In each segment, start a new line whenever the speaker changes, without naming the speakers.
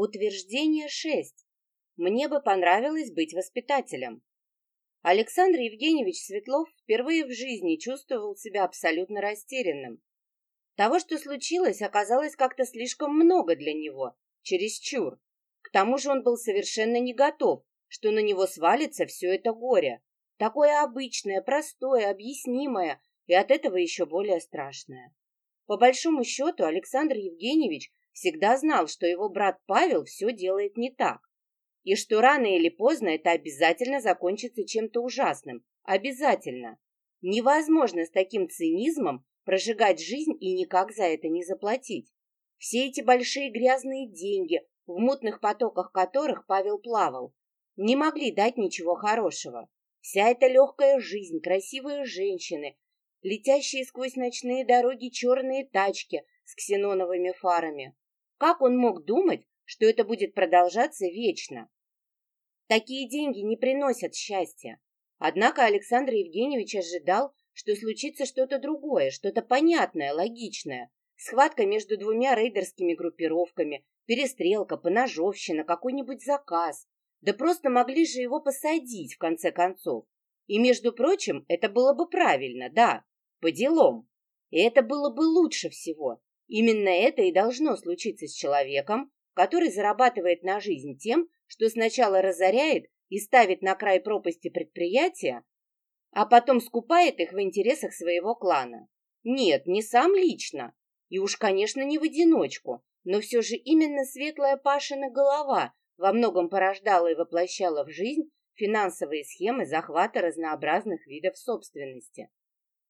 Утверждение 6. Мне бы понравилось быть воспитателем. Александр Евгеньевич Светлов впервые в жизни чувствовал себя абсолютно растерянным. Того, что случилось, оказалось как-то слишком много для него, чересчур. К тому же он был совершенно не готов, что на него свалится все это горе. Такое обычное, простое, объяснимое и от этого еще более страшное. По большому счету, Александр Евгеньевич всегда знал, что его брат Павел все делает не так. И что рано или поздно это обязательно закончится чем-то ужасным. Обязательно. Невозможно с таким цинизмом прожигать жизнь и никак за это не заплатить. Все эти большие грязные деньги, в мутных потоках которых Павел плавал, не могли дать ничего хорошего. Вся эта легкая жизнь, красивые женщины, летящие сквозь ночные дороги черные тачки с ксеноновыми фарами. Как он мог думать, что это будет продолжаться вечно? Такие деньги не приносят счастья. Однако Александр Евгеньевич ожидал, что случится что-то другое, что-то понятное, логичное. Схватка между двумя рейдерскими группировками, перестрелка, поножовщина, какой-нибудь заказ. Да просто могли же его посадить, в конце концов. И, между прочим, это было бы правильно, да, по делам. И это было бы лучше всего. Именно это и должно случиться с человеком, который зарабатывает на жизнь тем, что сначала разоряет и ставит на край пропасти предприятия, а потом скупает их в интересах своего клана. Нет, не сам лично, и уж, конечно, не в одиночку, но все же именно светлая Пашина голова во многом порождала и воплощала в жизнь финансовые схемы захвата разнообразных видов собственности.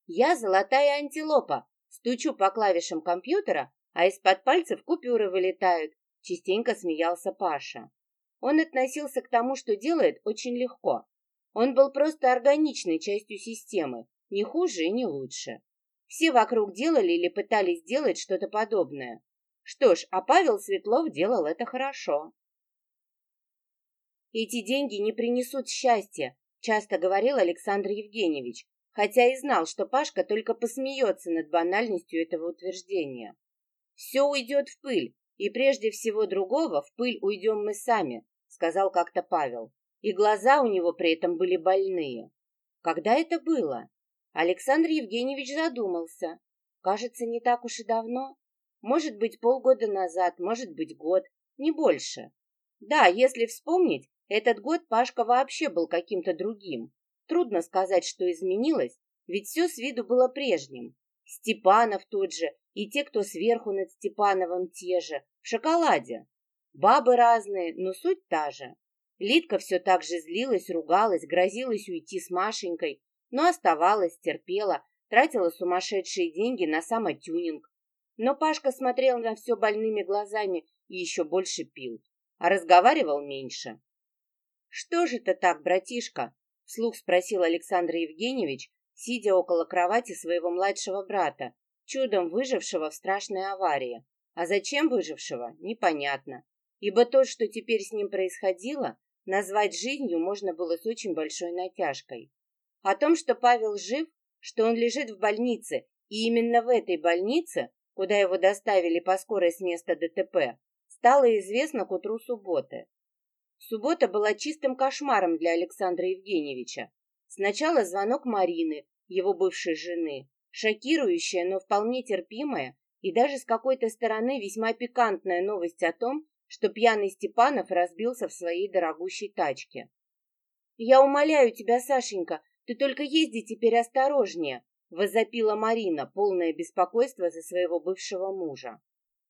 Я золотая антилопа, стучу по клавишам компьютера, а из-под пальцев купюры вылетают, частенько смеялся Паша. Он относился к тому, что делает, очень легко. Он был просто органичной частью системы, не хуже и не лучше. Все вокруг делали или пытались сделать что-то подобное. Что ж, а Павел Светлов делал это хорошо. Эти деньги не принесут счастья, часто говорил Александр Евгеньевич, хотя и знал, что Пашка только посмеется над банальностью этого утверждения. Все уйдет в пыль, и прежде всего другого в пыль уйдем мы сами, сказал как-то Павел. И глаза у него при этом были больные. Когда это было? Александр Евгеньевич задумался. Кажется, не так уж и давно. Может быть, полгода назад, может быть, год, не больше. Да, если вспомнить, этот год Пашка вообще был каким-то другим. Трудно сказать, что изменилось, ведь все с виду было прежним. Степанов тот же, и те, кто сверху над Степановым, те же, в шоколаде. Бабы разные, но суть та же. Лидка все так же злилась, ругалась, грозилась уйти с Машенькой, но оставалась, терпела, тратила сумасшедшие деньги на самотюнинг. Но Пашка смотрел на все больными глазами и еще больше пил, а разговаривал меньше. «Что же это так, братишка?» — вслух спросил Александр Евгеньевич, сидя около кровати своего младшего брата, чудом выжившего в страшной аварии. А зачем выжившего, непонятно, ибо то, что теперь с ним происходило, назвать жизнью можно было с очень большой натяжкой. О том, что Павел жив, что он лежит в больнице, и именно в этой больнице, куда его доставили по скорой с места ДТП, стало известно к утру субботы. Суббота была чистым кошмаром для Александра Евгеньевича. Сначала звонок Марины, его бывшей жены, шокирующая, но вполне терпимая, и даже с какой-то стороны весьма пикантная новость о том, что пьяный Степанов разбился в своей дорогущей тачке. «Я умоляю тебя, Сашенька, ты только езди теперь осторожнее», возопила Марина, полное беспокойство за своего бывшего мужа.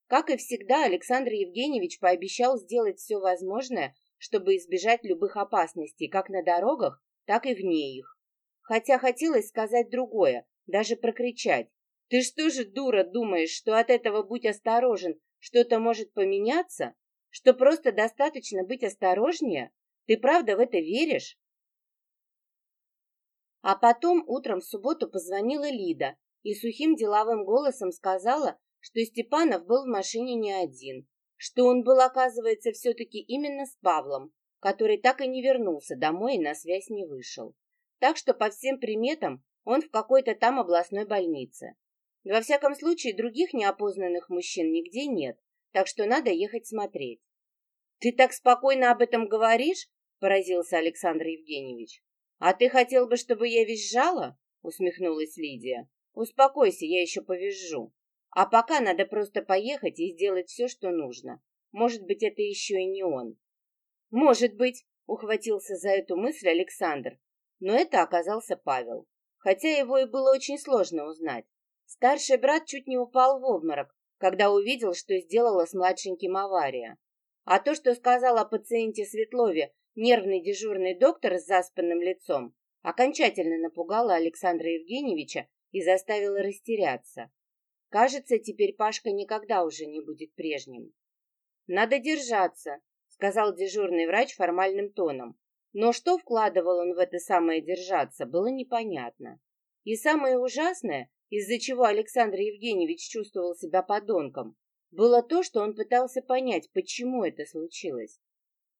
Как и всегда, Александр Евгеньевич пообещал сделать все возможное, чтобы избежать любых опасностей как на дорогах, так и вне их. Хотя хотелось сказать другое, даже прокричать. «Ты что же, дура, думаешь, что от этого будь осторожен, что-то может поменяться? Что просто достаточно быть осторожнее? Ты правда в это веришь?» А потом утром в субботу позвонила Лида и сухим деловым голосом сказала, что Степанов был в машине не один, что он был, оказывается, все-таки именно с Павлом, который так и не вернулся домой и на связь не вышел. Так что по всем приметам он в какой-то там областной больнице. Во всяком случае, других неопознанных мужчин нигде нет, так что надо ехать смотреть. Ты так спокойно об этом говоришь? Поразился Александр Евгеньевич. А ты хотел бы, чтобы я визжала? Усмехнулась Лидия. Успокойся, я еще повизжу. А пока надо просто поехать и сделать все, что нужно. Может быть, это еще и не он. Может быть, ухватился за эту мысль Александр. Но это оказался Павел. Хотя его и было очень сложно узнать. Старший брат чуть не упал в обморок, когда увидел, что сделала с младшеньким авария. А то, что сказал о пациенте Светлове нервный дежурный доктор с заспанным лицом, окончательно напугало Александра Евгеньевича и заставило растеряться. Кажется, теперь Пашка никогда уже не будет прежним. «Надо держаться», — сказал дежурный врач формальным тоном. Но что вкладывал он в это самое держаться, было непонятно. И самое ужасное, из-за чего Александр Евгеньевич чувствовал себя подонком, было то, что он пытался понять, почему это случилось.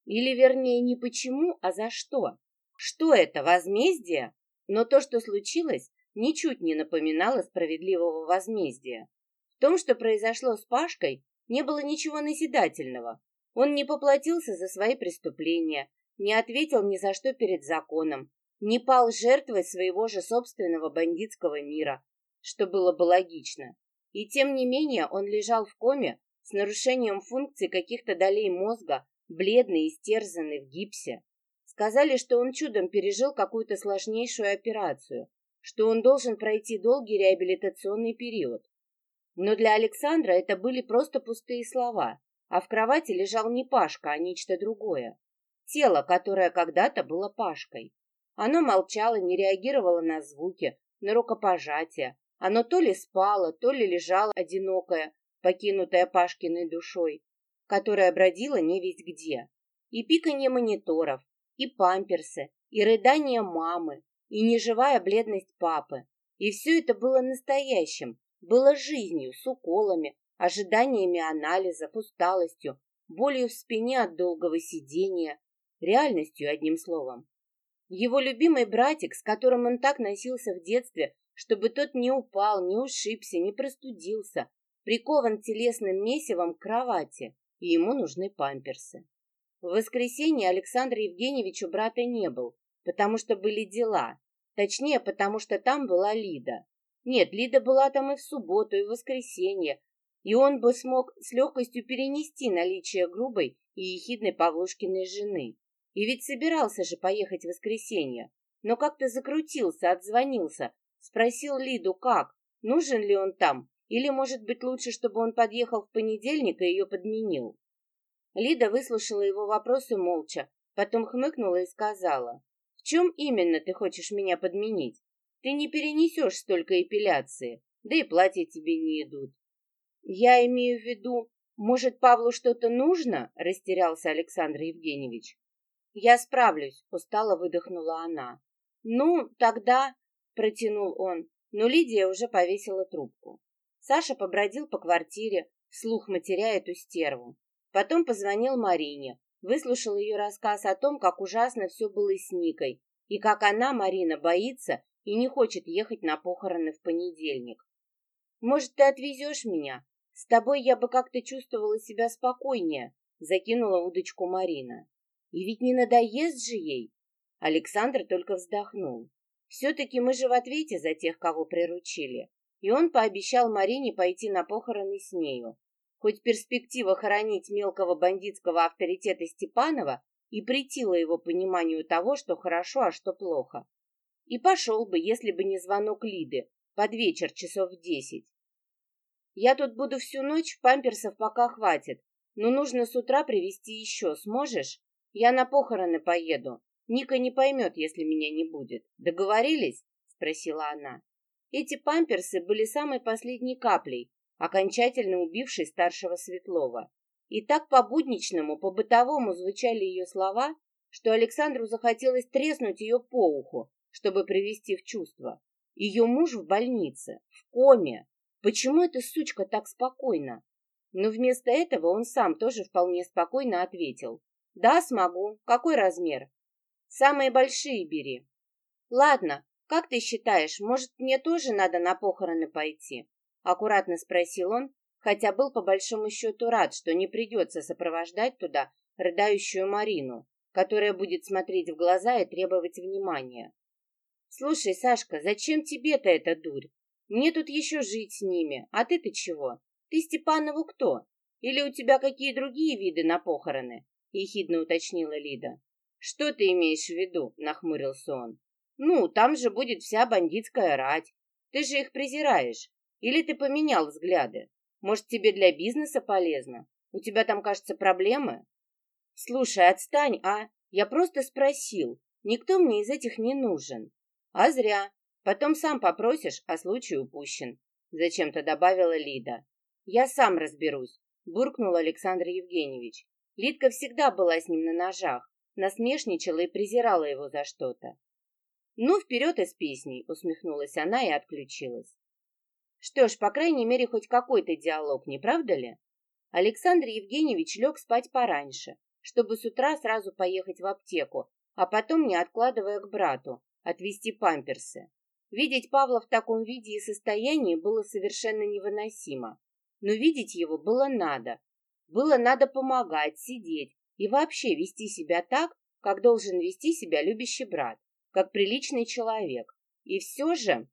Или, вернее, не почему, а за что. Что это, возмездие? Но то, что случилось, ничуть не напоминало справедливого возмездия. В том, что произошло с Пашкой, не было ничего назидательного. Он не поплатился за свои преступления, не ответил ни за что перед законом, не пал жертвой своего же собственного бандитского мира, что было бы логично. И тем не менее он лежал в коме с нарушением функций каких-то долей мозга, бледный, истерзанный, в гипсе. Сказали, что он чудом пережил какую-то сложнейшую операцию, что он должен пройти долгий реабилитационный период. Но для Александра это были просто пустые слова, а в кровати лежал не Пашка, а нечто другое. Тело, которое когда-то было Пашкой. Оно молчало, не реагировало на звуки, на рукопожатия, оно то ли спало, то ли лежало одинокое, покинутое Пашкиной душой, которая бродила не весь где. И пиканье мониторов, и памперсы, и рыдание мамы, и неживая бледность папы. И все это было настоящим, было жизнью, с уколами, ожиданиями анализов, усталостью, болью в спине от долгого сидения, реальностью, одним словом. Его любимый братик, с которым он так носился в детстве, чтобы тот не упал, не ушибся, не простудился, прикован телесным месивом к кровати, и ему нужны памперсы. В воскресенье Александр Евгеньевич у брата не был, потому что были дела, точнее, потому что там была Лида. Нет, Лида была там и в субботу, и в воскресенье, и он бы смог с легкостью перенести наличие грубой и ехидной Павлушкиной жены. И ведь собирался же поехать в воскресенье, но как-то закрутился, отзвонился, Спросил Лиду, как, нужен ли он там, или, может быть, лучше, чтобы он подъехал в понедельник и ее подменил. Лида выслушала его вопросы молча, потом хмыкнула и сказала, «В чем именно ты хочешь меня подменить? Ты не перенесешь столько эпиляции, да и платья тебе не идут». «Я имею в виду, может, Павлу что-то нужно?» — растерялся Александр Евгеньевич. «Я справлюсь», — устало выдохнула она. «Ну, тогда протянул он, но Лидия уже повесила трубку. Саша побродил по квартире, вслух матеря эту стерву. Потом позвонил Марине, выслушал ее рассказ о том, как ужасно все было с Никой, и как она, Марина, боится и не хочет ехать на похороны в понедельник. «Может, ты отвезешь меня? С тобой я бы как-то чувствовала себя спокойнее», закинула удочку Марина. «И ведь не надоест же ей?» Александр только вздохнул. Все-таки мы же в ответе за тех, кого приручили. И он пообещал Марине пойти на похороны с нею. Хоть перспектива хоронить мелкого бандитского авторитета Степанова и притила его пониманию того, что хорошо, а что плохо. И пошел бы, если бы не звонок Лиды, под вечер часов в десять. Я тут буду всю ночь, памперсов пока хватит, но нужно с утра привезти еще, сможешь? Я на похороны поеду. Ника не поймет, если меня не будет. Договорились? Спросила она. Эти памперсы были самой последней каплей, окончательно убившей старшего Светлова. И так по-будничному, по-бытовому звучали ее слова, что Александру захотелось треснуть ее по уху, чтобы привести в чувство. Ее муж в больнице, в коме. Почему эта сучка так спокойна? Но вместо этого он сам тоже вполне спокойно ответил. «Да, смогу. Какой размер?» Самые большие бери. Ладно, как ты считаешь, может, мне тоже надо на похороны пойти? Аккуратно спросил он, хотя был по большому счету рад, что не придется сопровождать туда рыдающую Марину, которая будет смотреть в глаза и требовать внимания. «Слушай, Сашка, зачем тебе-то эта дурь? Мне тут еще жить с ними, а ты-то чего? Ты Степанову кто? Или у тебя какие другие виды на похороны?» — ехидно уточнила Лида. «Что ты имеешь в виду?» — нахмурился он. «Ну, там же будет вся бандитская рать. Ты же их презираешь. Или ты поменял взгляды? Может, тебе для бизнеса полезно? У тебя там, кажется, проблемы?» «Слушай, отстань, а? Я просто спросил. Никто мне из этих не нужен». «А зря. Потом сам попросишь, а случай упущен», — зачем-то добавила Лида. «Я сам разберусь», — буркнул Александр Евгеньевич. Лидка всегда была с ним на ножах, насмешничала и презирала его за что-то. «Ну, вперед из песней!» — усмехнулась она и отключилась. Что ж, по крайней мере, хоть какой-то диалог, не правда ли? Александр Евгеньевич лег спать пораньше, чтобы с утра сразу поехать в аптеку, а потом, не откладывая к брату, отвезти памперсы. Видеть Павла в таком виде и состоянии было совершенно невыносимо. Но видеть его было надо. Было надо помогать, сидеть и вообще вести себя так, как должен вести себя любящий брат как приличный человек. И все же...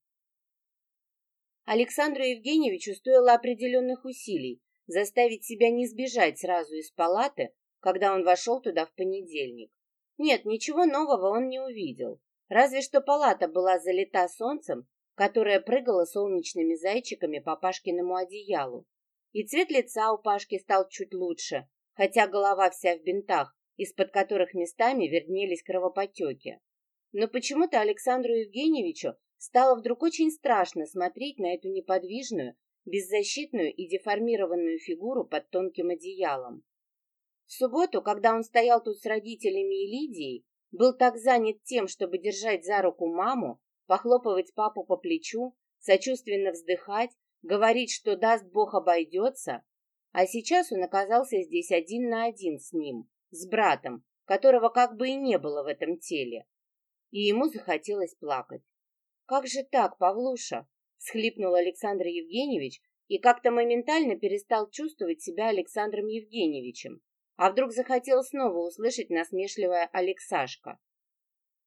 Александру Евгеньевичу стоило определенных усилий заставить себя не сбежать сразу из палаты, когда он вошел туда в понедельник. Нет, ничего нового он не увидел. Разве что палата была залита солнцем, которое прыгало солнечными зайчиками по Пашкиному одеялу. И цвет лица у Пашки стал чуть лучше, хотя голова вся в бинтах, из-под которых местами вернелись кровопотеки. Но почему-то Александру Евгеньевичу стало вдруг очень страшно смотреть на эту неподвижную, беззащитную и деформированную фигуру под тонким одеялом. В субботу, когда он стоял тут с родителями и Лидией, был так занят тем, чтобы держать за руку маму, похлопывать папу по плечу, сочувственно вздыхать, говорить, что даст Бог обойдется, а сейчас он оказался здесь один на один с ним, с братом, которого как бы и не было в этом теле и ему захотелось плакать. «Как же так, Павлуша?» — схлипнул Александр Евгеньевич и как-то моментально перестал чувствовать себя Александром Евгеньевичем, а вдруг захотел снова услышать насмешливое «Алексашка».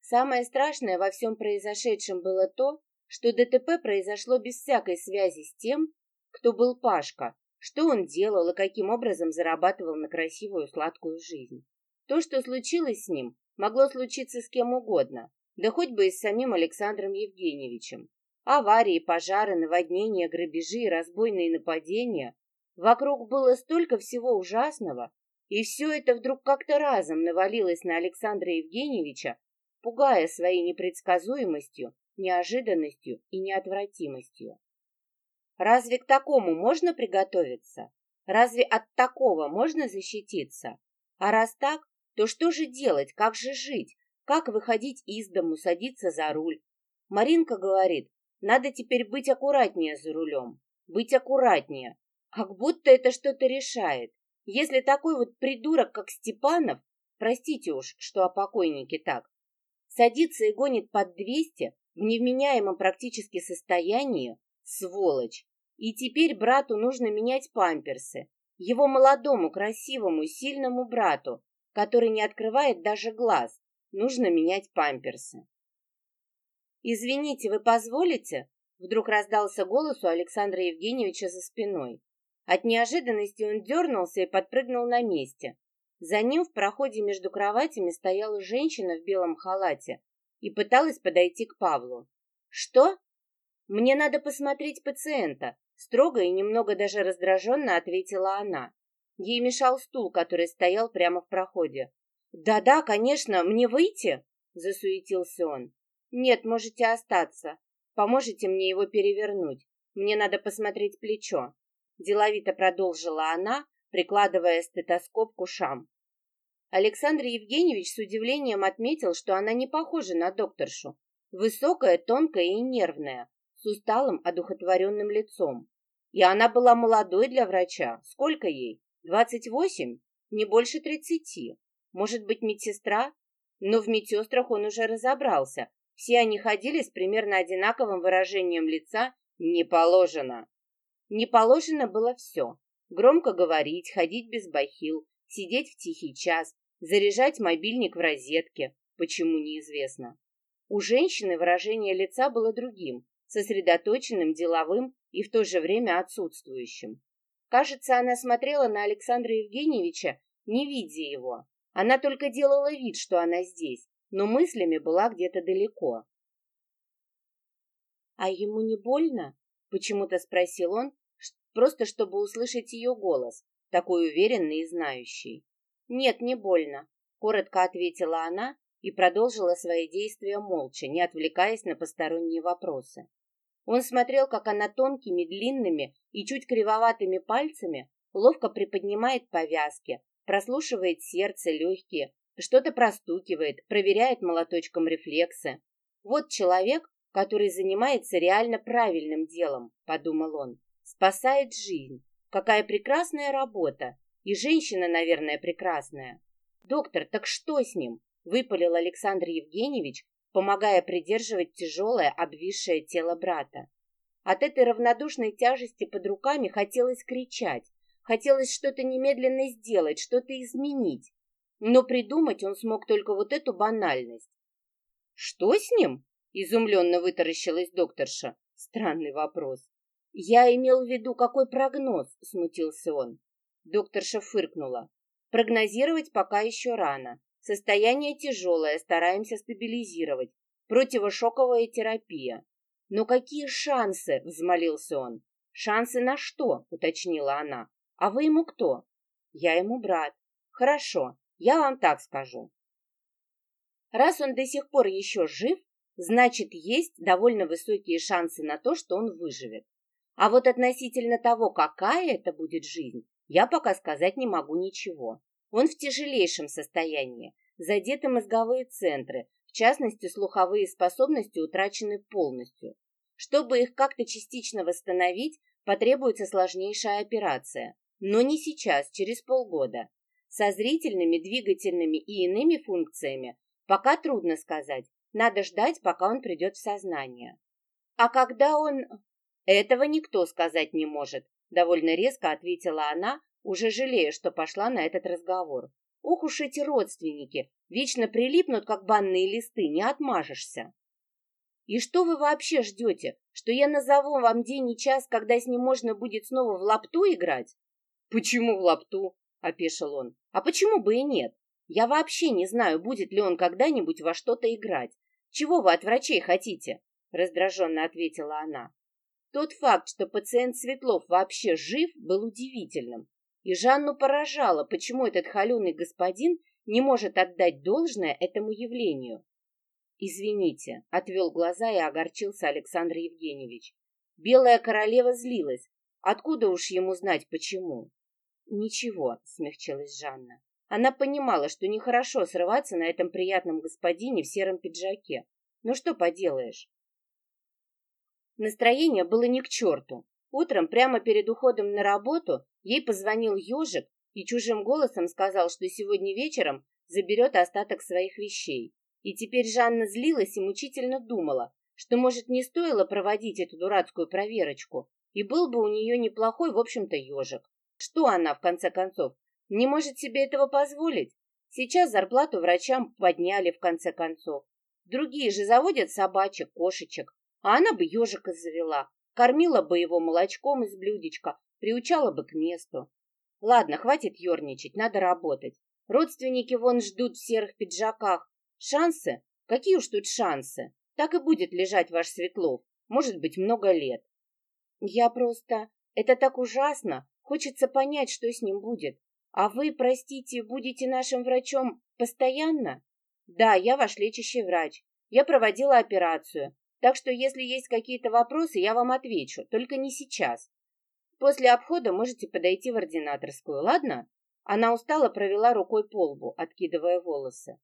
Самое страшное во всем произошедшем было то, что ДТП произошло без всякой связи с тем, кто был Пашка, что он делал и каким образом зарабатывал на красивую сладкую жизнь. То, что случилось с ним, могло случиться с кем угодно, да хоть бы и с самим Александром Евгеньевичем. Аварии, пожары, наводнения, грабежи разбойные нападения. Вокруг было столько всего ужасного, и все это вдруг как-то разом навалилось на Александра Евгеньевича, пугая своей непредсказуемостью, неожиданностью и неотвратимостью. Разве к такому можно приготовиться? Разве от такого можно защититься? А раз так, то что же делать, как же жить, как выходить из дому, садиться за руль. Маринка говорит, надо теперь быть аккуратнее за рулем. Быть аккуратнее. Как будто это что-то решает. Если такой вот придурок, как Степанов, простите уж, что о покойнике так, садится и гонит под 200 в невменяемом практически состоянии, сволочь. И теперь брату нужно менять памперсы. Его молодому, красивому, сильному брату, который не открывает даже глаз, Нужно менять памперсы. «Извините, вы позволите?» Вдруг раздался голос у Александра Евгеньевича за спиной. От неожиданности он дернулся и подпрыгнул на месте. За ним в проходе между кроватями стояла женщина в белом халате и пыталась подойти к Павлу. «Что?» «Мне надо посмотреть пациента», строго и немного даже раздраженно ответила она. Ей мешал стул, который стоял прямо в проходе. «Да-да, конечно, мне выйти?» — засуетился он. «Нет, можете остаться. Поможете мне его перевернуть. Мне надо посмотреть плечо». Деловито продолжила она, прикладывая стетоскоп к ушам. Александр Евгеньевич с удивлением отметил, что она не похожа на докторшу. Высокая, тонкая и нервная, с усталым, одухотворенным лицом. И она была молодой для врача. Сколько ей? Двадцать восемь? Не больше тридцати. Может быть, медсестра? Но в медсестрах он уже разобрался. Все они ходили с примерно одинаковым выражением лица «не положено». Не положено было все. Громко говорить, ходить без бахил, сидеть в тихий час, заряжать мобильник в розетке, почему неизвестно. У женщины выражение лица было другим, сосредоточенным, деловым и в то же время отсутствующим. Кажется, она смотрела на Александра Евгеньевича, не видя его. Она только делала вид, что она здесь, но мыслями была где-то далеко. «А ему не больно?» — почему-то спросил он, просто чтобы услышать ее голос, такой уверенный и знающий. «Нет, не больно», — коротко ответила она и продолжила свои действия молча, не отвлекаясь на посторонние вопросы. Он смотрел, как она тонкими, длинными и чуть кривоватыми пальцами ловко приподнимает повязки, прослушивает сердце, легкие, что-то простукивает, проверяет молоточком рефлексы. Вот человек, который занимается реально правильным делом, подумал он. Спасает жизнь. Какая прекрасная работа. И женщина, наверное, прекрасная. Доктор, так что с ним? Выпалил Александр Евгеньевич, помогая придерживать тяжелое, обвисшее тело брата. От этой равнодушной тяжести под руками хотелось кричать, хотелось что-то немедленно сделать, что-то изменить. Но придумать он смог только вот эту банальность. «Что с ним?» Изумленно вытаращилась докторша. Странный вопрос. Я имел в виду, какой прогноз, смутился он. Докторша фыркнула. Прогнозировать пока еще рано. Состояние тяжелое, стараемся стабилизировать. Противошоковая терапия. Но какие шансы, взмолился он. Шансы на что, уточнила она. А вы ему кто? Я ему брат. Хорошо, я вам так скажу. Раз он до сих пор еще жив, значит, есть довольно высокие шансы на то, что он выживет. А вот относительно того, какая это будет жизнь, я пока сказать не могу ничего. Он в тяжелейшем состоянии, задеты мозговые центры, в частности, слуховые способности утрачены полностью. Чтобы их как-то частично восстановить, потребуется сложнейшая операция. Но не сейчас, через полгода. Со зрительными, двигательными и иными функциями пока трудно сказать, надо ждать, пока он придет в сознание. А когда он... Этого никто сказать не может, довольно резко ответила она, уже жалея, что пошла на этот разговор. Ох уж эти родственники, вечно прилипнут, как банные листы, не отмажешься. И что вы вообще ждете? Что я назову вам день и час, когда с ним можно будет снова в лапту играть? Почему в лапту? — опешил он. А почему бы и нет? Я вообще не знаю, будет ли он когда-нибудь во что-то играть. Чего вы от врачей хотите? Раздраженно ответила она. Тот факт, что пациент Светлов вообще жив, был удивительным. И Жанну поражало, почему этот холеный господин не может отдать должное этому явлению. «Извините», — отвел глаза и огорчился Александр Евгеньевич. Белая королева злилась. Откуда уж ему знать, почему? «Ничего», — смягчилась Жанна. Она понимала, что нехорошо срываться на этом приятном господине в сером пиджаке. Но что поделаешь? Настроение было ни к черту. Утром, прямо перед уходом на работу, ей позвонил ежик и чужим голосом сказал, что сегодня вечером заберет остаток своих вещей. И теперь Жанна злилась и мучительно думала, что, может, не стоило проводить эту дурацкую проверочку, и был бы у нее неплохой, в общем-то, ежик. Что она, в конце концов, не может себе этого позволить. Сейчас зарплату врачам подняли в конце концов. Другие же заводят собачек, кошечек, а она бы ежика завела, кормила бы его молочком из блюдечка, приучала бы к месту. Ладно, хватит ерничать, надо работать. Родственники вон ждут в серых пиджаках. Шансы? Какие уж тут шансы? Так и будет лежать ваш Светлов. Может быть, много лет. Я просто... Это так ужасно. Хочется понять, что с ним будет. А вы, простите, будете нашим врачом постоянно? Да, я ваш лечащий врач. Я проводила операцию. Так что, если есть какие-то вопросы, я вам отвечу, только не сейчас. После обхода можете подойти в ординаторскую, ладно? Она устало провела рукой по лбу, откидывая волосы.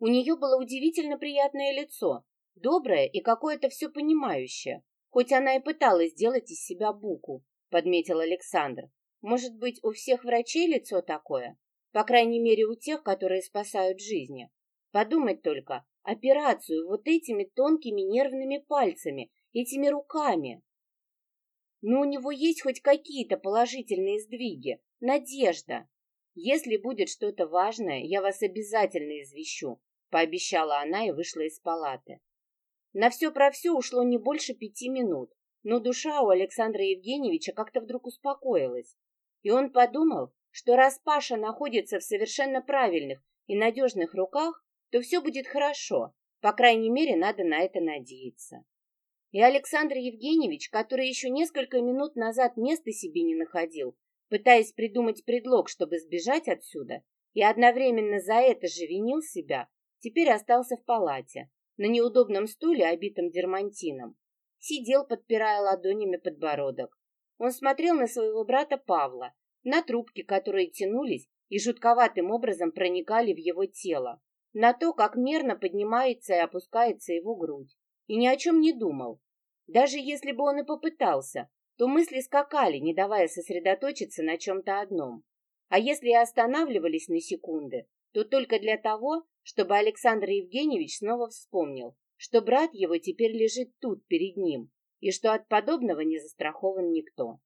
У нее было удивительно приятное лицо, доброе и какое-то все понимающее, хоть она и пыталась сделать из себя буку, подметил Александр. Может быть, у всех врачей лицо такое? По крайней мере, у тех, которые спасают жизни. Подумать только, операцию вот этими тонкими нервными пальцами, этими руками. но у него есть хоть какие-то положительные сдвиги, надежда. Если будет что-то важное, я вас обязательно извещу, пообещала она и вышла из палаты. На все про все ушло не больше пяти минут, но душа у Александра Евгеньевича как-то вдруг успокоилась. И он подумал, что раз Паша находится в совершенно правильных и надежных руках, то все будет хорошо, по крайней мере, надо на это надеяться. И Александр Евгеньевич, который еще несколько минут назад места себе не находил, пытаясь придумать предлог, чтобы сбежать отсюда, и одновременно за это же винил себя, теперь остался в палате, на неудобном стуле, обитом дермантином. Сидел, подпирая ладонями подбородок. Он смотрел на своего брата Павла, на трубки, которые тянулись и жутковатым образом проникали в его тело, на то, как мерно поднимается и опускается его грудь, и ни о чем не думал. Даже если бы он и попытался, то мысли скакали, не давая сосредоточиться на чем-то одном. А если и останавливались на секунды, то только для того, чтобы Александр Евгеньевич снова вспомнил, что брат его теперь лежит тут, перед ним, и что от подобного не застрахован никто.